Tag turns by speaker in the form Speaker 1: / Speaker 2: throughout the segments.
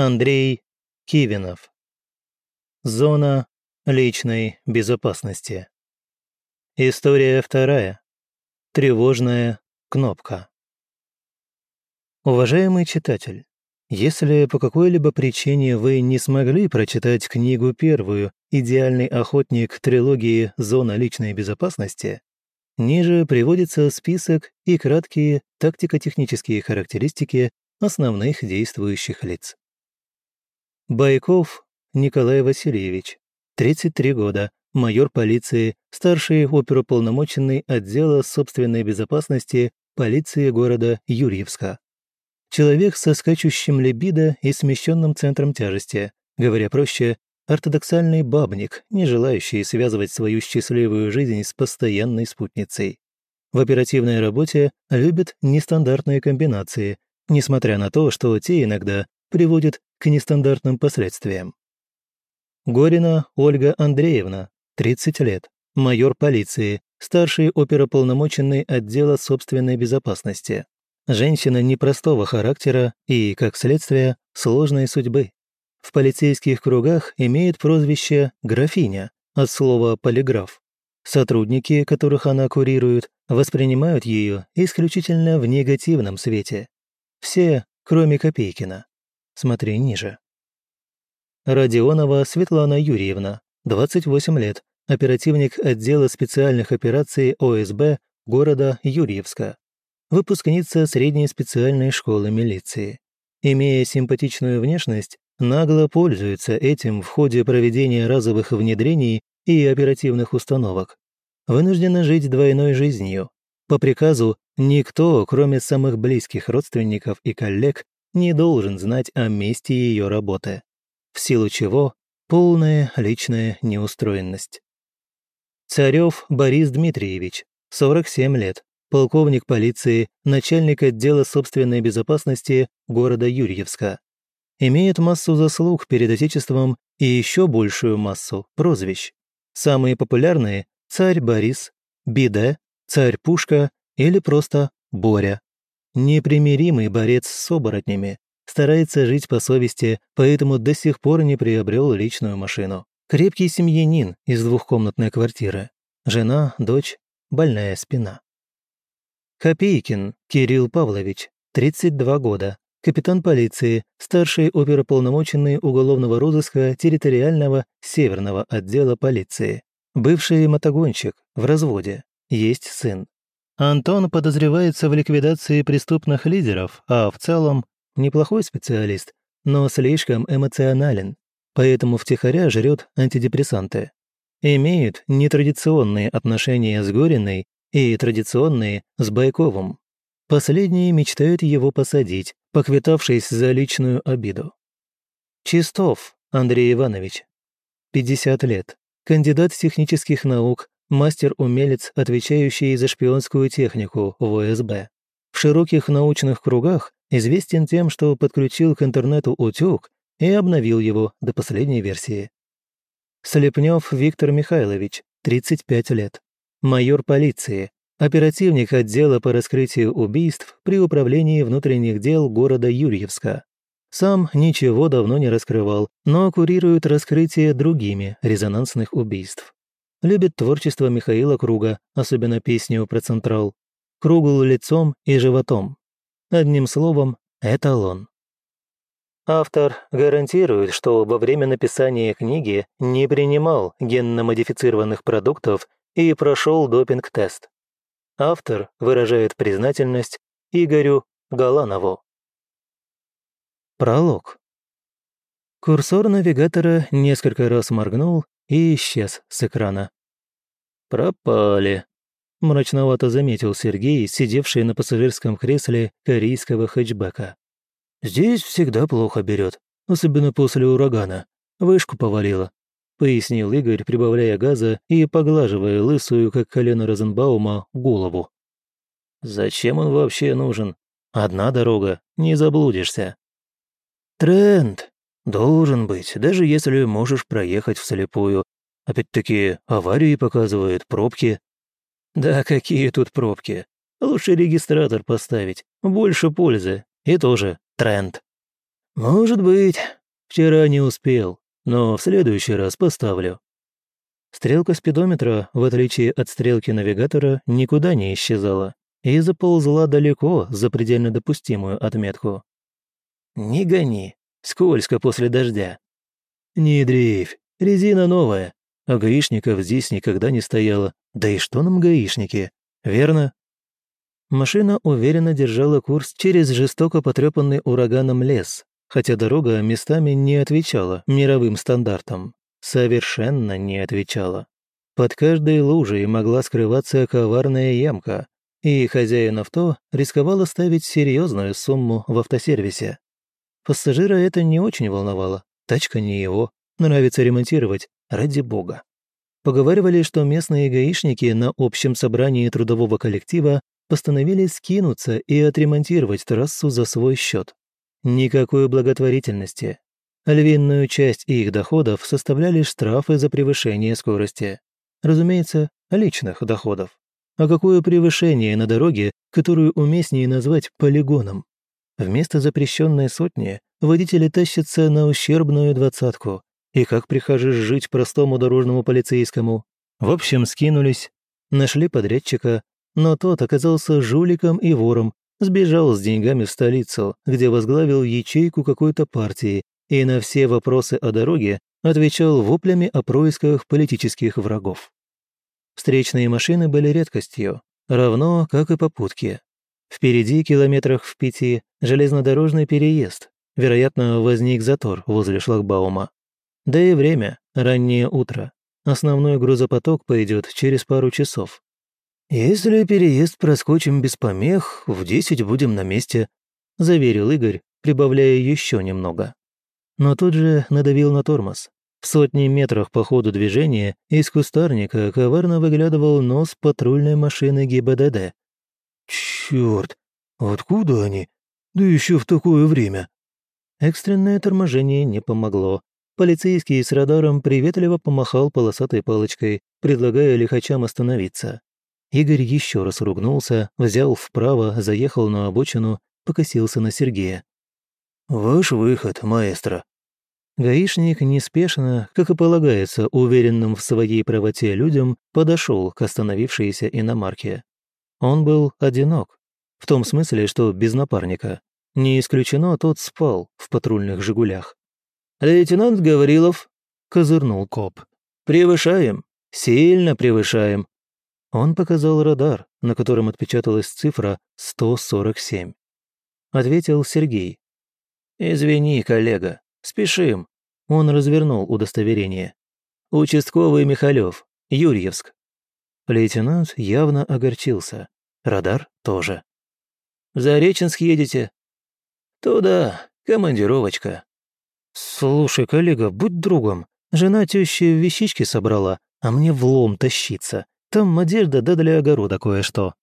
Speaker 1: Андрей Кивинов. Зона личной безопасности. История вторая. Тревожная кнопка. Уважаемый читатель, если по какой-либо причине вы не смогли прочитать книгу первую «Идеальный охотник» трилогии «Зона личной безопасности», ниже приводится список и краткие тактико-технические характеристики основных действующих лиц. Байков Николай Васильевич, 33 года, майор полиции, старший оперуполномоченный отдела собственной безопасности полиции города Юрьевска. Человек со скачущим либидо и смещенным центром тяжести, говоря проще, ортодоксальный бабник, не желающий связывать свою счастливую жизнь с постоянной спутницей. В оперативной работе любит нестандартные комбинации, несмотря на то, что те иногда приводят к нестандартным последствиям. Горина Ольга Андреевна, 30 лет, майор полиции, старший оперополномоченный отдела собственной безопасности. Женщина непростого характера и, как следствие, сложной судьбы. В полицейских кругах имеет прозвище «графиня» от слова «полиграф». Сотрудники, которых она курирует, воспринимают ее исключительно в негативном свете. Все, кроме Копейкина. Смотри ниже. Родионова Светлана Юрьевна, 28 лет, оперативник отдела специальных операций ОСБ города Юрьевска. Выпускница средней специальной школы милиции. Имея симпатичную внешность, нагло пользуется этим в ходе проведения разовых внедрений и оперативных установок. Вынуждена жить двойной жизнью. По приказу никто, кроме самых близких родственников и коллег, не должен знать о месте ее работы, в силу чего полная личная неустроенность. Царев Борис Дмитриевич, 47 лет, полковник полиции, начальник отдела собственной безопасности города Юрьевска. Имеет массу заслуг перед Отечеством и еще большую массу прозвищ. Самые популярные – царь Борис, Биде, царь Пушка или просто Боря. Непримиримый борец с оборотнями, старается жить по совести, поэтому до сих пор не приобрел личную машину. Крепкий семьянин из двухкомнатной квартиры. Жена, дочь, больная спина. Копейкин Кирилл Павлович, 32 года, капитан полиции, старший оперополномоченный уголовного розыска территориального северного отдела полиции. Бывший мотогонщик, в разводе, есть сын. Антон подозревается в ликвидации преступных лидеров, а в целом неплохой специалист, но слишком эмоционален, поэтому втихаря жрет антидепрессанты. Имеют нетрадиционные отношения с Гориной и традиционные с Байковым. Последние мечтают его посадить, поквитавшись за личную обиду. Чистов Андрей Иванович, 50 лет, кандидат технических наук, мастер-умелец, отвечающий за шпионскую технику в ОСБ. В широких научных кругах известен тем, что подключил к интернету утюг и обновил его до последней версии. Слепнев Виктор Михайлович, 35 лет. Майор полиции, оперативник отдела по раскрытию убийств при управлении внутренних дел города Юрьевска. Сам ничего давно не раскрывал, но курирует раскрытие другими резонансных убийств. Любит творчество Михаила Круга, особенно песню про Централ. Кругл лицом и животом. Одним словом, эталон. Автор гарантирует, что во время написания книги не принимал генно-модифицированных продуктов и прошел допинг-тест. Автор выражает признательность Игорю Галанову. Пролог. Курсор навигатора несколько раз моргнул и исчез с экрана. «Пропали», — мрачновато заметил Сергей, сидевший на пассажирском кресле корейского хэтчбека. «Здесь всегда плохо берет, особенно после урагана. Вышку повалило», — пояснил Игорь, прибавляя газа и поглаживая лысую, как колено Розенбаума, голову. «Зачем он вообще нужен? Одна дорога, не заблудишься». «Тренд», Должен быть, даже если можешь проехать вслепую. Опять-таки, аварии показывают, пробки. Да какие тут пробки? Лучше регистратор поставить, больше пользы. И тоже тренд. «Может быть. Вчера не успел, но в следующий раз поставлю». Стрелка спидометра, в отличие от стрелки навигатора, никуда не исчезала и заползла далеко за предельно допустимую отметку. «Не гони, скользко после дождя». «Не дрейфь, резина новая, а гаишников здесь никогда не стояло. Да и что нам гаишники, верно?» Машина уверенно держала курс через жестоко потрепанный ураганом лес, хотя дорога местами не отвечала мировым стандартам. Совершенно не отвечала. Под каждой лужей могла скрываться коварная ямка, и хозяин авто рисковал оставить серьезную сумму в автосервисе. Пассажира это не очень волновало, тачка не его, нравится ремонтировать, ради бога. Поговаривали, что местные гаишники на общем собрании трудового коллектива постановили скинуться и отремонтировать трассу за свой счет. Никакой благотворительности. Львиную часть их доходов составляли штрафы за превышение скорости. Разумеется, личных доходов. А какое превышение на дороге, которую уместнее назвать полигоном? Вместо запрещенной сотни водители тащатся на ущербную двадцатку. И как прикажешь жить простому дорожному полицейскому? В общем, скинулись, нашли подрядчика, но тот оказался жуликом и вором, сбежал с деньгами в столицу, где возглавил ячейку какой-то партии и на все вопросы о дороге отвечал воплями о происках политических врагов. Встречные машины были редкостью, равно как и попутки. Впереди, километрах в пяти, железнодорожный переезд. Вероятно, возник затор возле шлагбаума. Да и время, раннее утро. Основной грузопоток пойдет через пару часов. «Если переезд проскочим без помех, в десять будем на месте», – заверил Игорь, прибавляя еще немного. Но тут же надавил на тормоз. В сотни метрах по ходу движения из кустарника коварно выглядывал нос патрульной машины ГИБДД. «Чёрт, откуда они? Да еще в такое время!» Экстренное торможение не помогло. Полицейский с радаром приветливо помахал полосатой палочкой, предлагая лихачам остановиться. Игорь еще раз ругнулся, взял вправо, заехал на обочину, покосился на Сергея. «Ваш выход, маэстро». Гаишник неспешно, как и полагается уверенным в своей правоте людям, подошел к остановившейся иномарке. Он был одинок, в том смысле, что без напарника. Не исключено, тот спал в патрульных «Жигулях». «Лейтенант Гаврилов», — козырнул коп, — «превышаем, сильно превышаем. Он показал радар, на котором отпечаталась цифра 147. Ответил Сергей. «Извини, коллега, спешим». Он развернул удостоверение. «Участковый Михалев, Юрьевск». Лейтенант явно огорчился. Радар тоже. «В Зареченск едете?» «Туда, командировочка». «Слушай, коллега, будь другом. Жена тещи вещички собрала, а мне в лом тащиться. Там одежда да для огорода кое-что.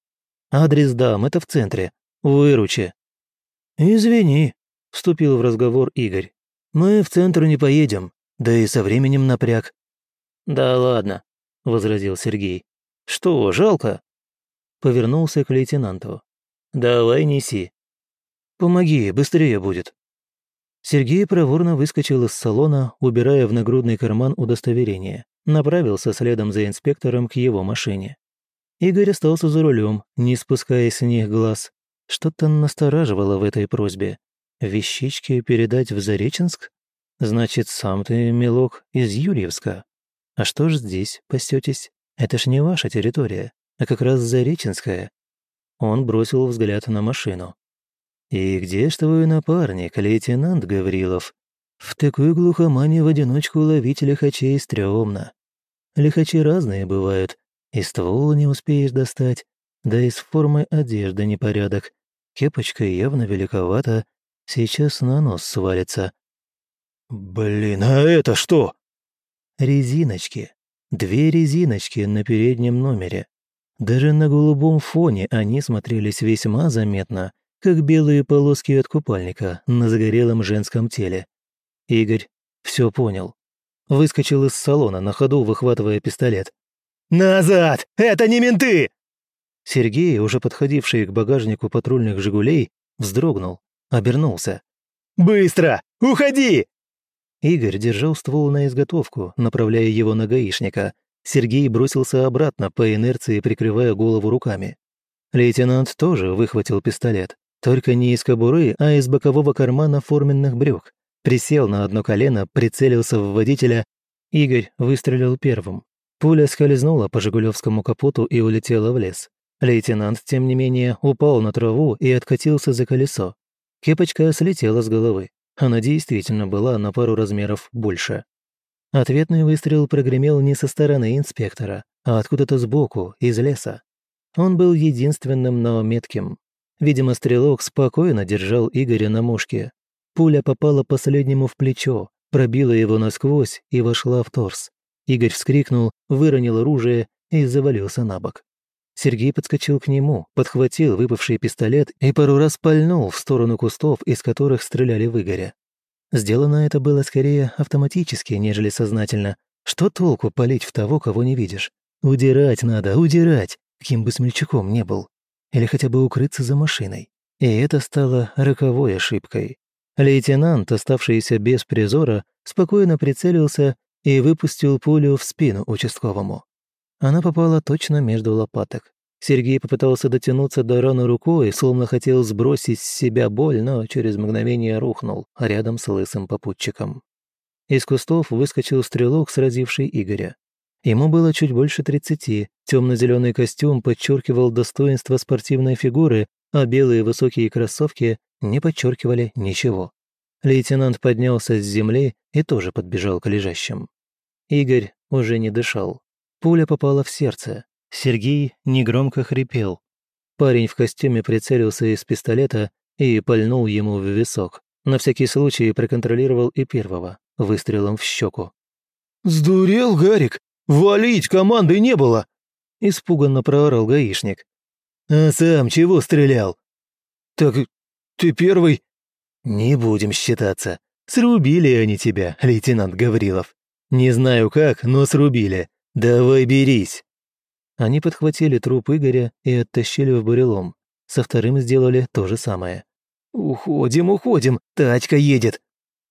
Speaker 1: Адрес дам, это в центре. Выручи». «Извини», — вступил в разговор Игорь. «Мы в центр не поедем, да и со временем напряг». «Да ладно», — возразил Сергей. «Что, жалко?» Повернулся к лейтенанту. «Давай неси». «Помоги, быстрее будет». Сергей проворно выскочил из салона, убирая в нагрудный карман удостоверение направился следом за инспектором к его машине. Игорь остался за рулем, не спуская с них глаз. Что-то настораживало в этой просьбе. Вещички передать в Зареченск? Значит, сам ты, милок, из Юрьевска. А что ж здесь пасетесь? Это ж не ваша территория, а как раз Зареченская. Он бросил взгляд на машину. «И где ж твой напарник, лейтенант Гаврилов? В такой глухомане в одиночку ловить лихачей стрёмно. Лихачи разные бывают, и ствол не успеешь достать, да и с формой одежды непорядок. Кепочка явно великовата, сейчас на нос свалится. «Блин, а это что?» Резиночки. Две резиночки на переднем номере. Даже на голубом фоне они смотрелись весьма заметно, как белые полоски от купальника на загорелом женском теле. Игорь все понял. Выскочил из салона, на ходу выхватывая пистолет. «Назад! Это не менты!» Сергей, уже подходивший к багажнику патрульных «Жигулей», вздрогнул, обернулся.
Speaker 2: Быстро! Уходи!»
Speaker 1: Игорь держал ствол на изготовку, направляя его на гаишника. Сергей бросился обратно, по инерции прикрывая голову руками. Лейтенант тоже выхватил пистолет. Только не из кобуры, а из бокового кармана форменных брюк. Присел на одно колено, прицелился в водителя. Игорь выстрелил первым. Пуля скользнула по жигулевскому капоту и улетела в лес. Лейтенант, тем не менее, упал на траву и откатился за колесо. Кепочка слетела с головы. Она действительно была на пару размеров больше. Ответный выстрел прогремел не со стороны инспектора, а откуда-то сбоку, из леса. Он был единственным, но метким. Видимо, стрелок спокойно держал Игоря на мушке. Пуля попала последнему в плечо, пробила его насквозь и вошла в торс. Игорь вскрикнул, выронил оружие и завалился на бок. Сергей подскочил к нему, подхватил выпавший пистолет и пару раз пальнул в сторону кустов, из которых стреляли в Игоря. Сделано это было скорее автоматически, нежели сознательно. Что толку палить в того, кого не видишь? Удирать надо, удирать, каким бы смельчаком не был или хотя бы укрыться за машиной. И это стало роковой ошибкой. Лейтенант, оставшийся без призора, спокойно прицелился и выпустил пулю в спину участковому. Она попала точно между лопаток. Сергей попытался дотянуться до раны рукой, словно хотел сбросить с себя боль, но через мгновение рухнул рядом с лысым попутчиком. Из кустов выскочил стрелок, сразивший Игоря. Ему было чуть больше тридцати, темно-зеленый костюм подчеркивал достоинство спортивной фигуры, а белые высокие кроссовки не подчеркивали ничего. Лейтенант поднялся с земли и тоже подбежал к лежащим. Игорь уже не дышал. Пуля попала в сердце. Сергей негромко хрипел. Парень в костюме прицелился из пистолета и пальнул ему в висок. На всякий случай проконтролировал и первого, выстрелом в щеку.
Speaker 2: «Сдурел, Гарик? «Валить команды не было!»
Speaker 1: – испуганно проорал гаишник.
Speaker 2: «А сам чего стрелял?» «Так ты первый...»
Speaker 1: «Не будем считаться. Срубили они тебя, лейтенант Гаврилов. Не знаю как, но срубили. Давай берись!» Они подхватили труп Игоря и оттащили в бурелом. Со вторым сделали то же самое.
Speaker 2: «Уходим, уходим, тачка едет!»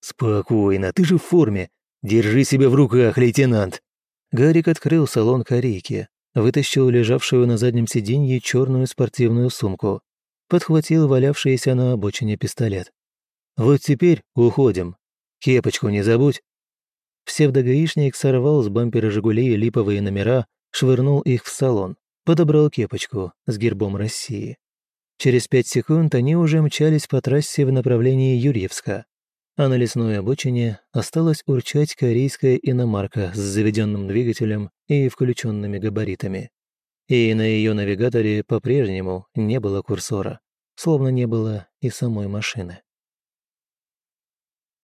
Speaker 1: «Спокойно, ты же в форме. Держи себя в руках, лейтенант!» Гарик открыл салон корейки, вытащил лежавшую на заднем сиденье черную спортивную сумку, подхватил валявшийся на обочине пистолет. «Вот теперь уходим. Кепочку не забудь». Псевдогаишник сорвал с бампера «Жигулей» липовые номера, швырнул их в салон, подобрал кепочку с гербом России. Через пять секунд они уже мчались по трассе в направлении Юрьевска а на лесной обочине осталась урчать корейская иномарка с заведенным двигателем и включенными габаритами. И на ее навигаторе по-прежнему не было курсора, словно не было и самой машины.